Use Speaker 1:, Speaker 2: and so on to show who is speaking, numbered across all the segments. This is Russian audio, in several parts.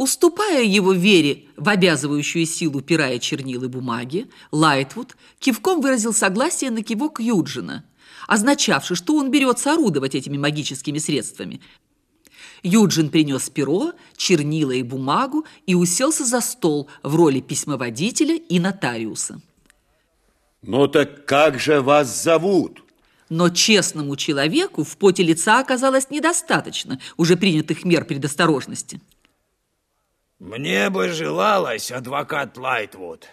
Speaker 1: Уступая его вере в обязывающую силу пера и чернил и бумаги, Лайтвуд кивком выразил согласие на кивок Юджина, означавший, что он берется орудовать этими магическими средствами. Юджин принес перо, чернила и бумагу и уселся за стол в роли письмоводителя и нотариуса.
Speaker 2: Ну так как же вас зовут?
Speaker 1: Но честному человеку в поте лица оказалось недостаточно уже принятых мер предосторожности.
Speaker 3: Мне бы желалось, адвокат Лайтвуд,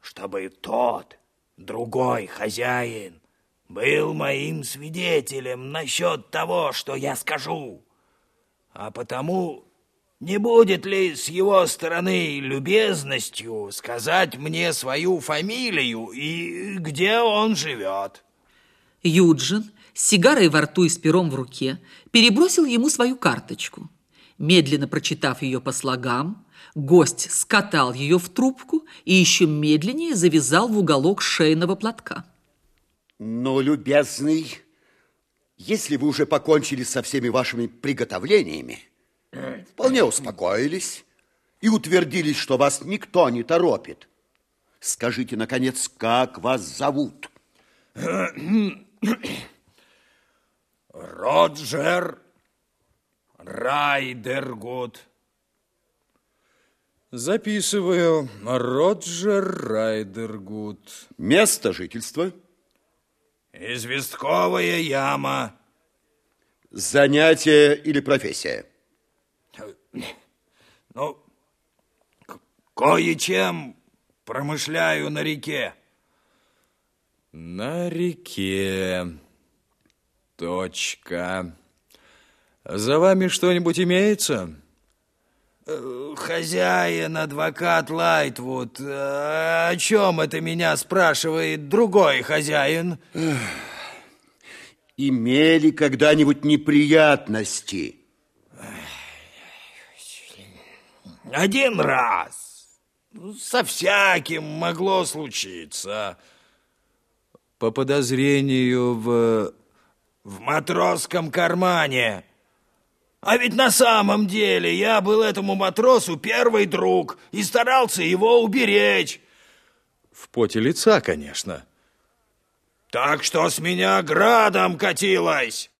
Speaker 3: чтобы тот, другой хозяин, был моим свидетелем насчет того, что я скажу. А потому не будет ли с его стороны любезностью сказать мне свою фамилию и где он живет?
Speaker 1: Юджин, с сигарой во рту и с пером в руке, перебросил ему свою карточку – Медленно прочитав ее по слогам, гость скатал ее в трубку и еще медленнее завязал в уголок шейного платка.
Speaker 2: Ну, любезный, если вы уже покончили со всеми вашими приготовлениями, вполне успокоились и утвердились, что вас никто не торопит, скажите, наконец, как вас зовут?
Speaker 3: Роджер Райдергуд.
Speaker 4: Записываю. Роджер Райдергуд.
Speaker 2: Место жительства?
Speaker 3: Известковая яма.
Speaker 2: Занятие или профессия?
Speaker 3: Ну, кое-чем промышляю на реке.
Speaker 4: На реке. Точка. За вами что-нибудь имеется?
Speaker 3: Э, хозяин, адвокат Лайтвуд, э, о чем это меня спрашивает другой хозяин?
Speaker 2: Имели когда-нибудь неприятности?
Speaker 3: Один раз. Со всяким могло случиться.
Speaker 4: По подозрению в...
Speaker 3: В матросском кармане. А ведь на самом деле я был этому матросу первый друг и старался его уберечь.
Speaker 4: В поте лица, конечно.
Speaker 3: Так что с меня градом катилось.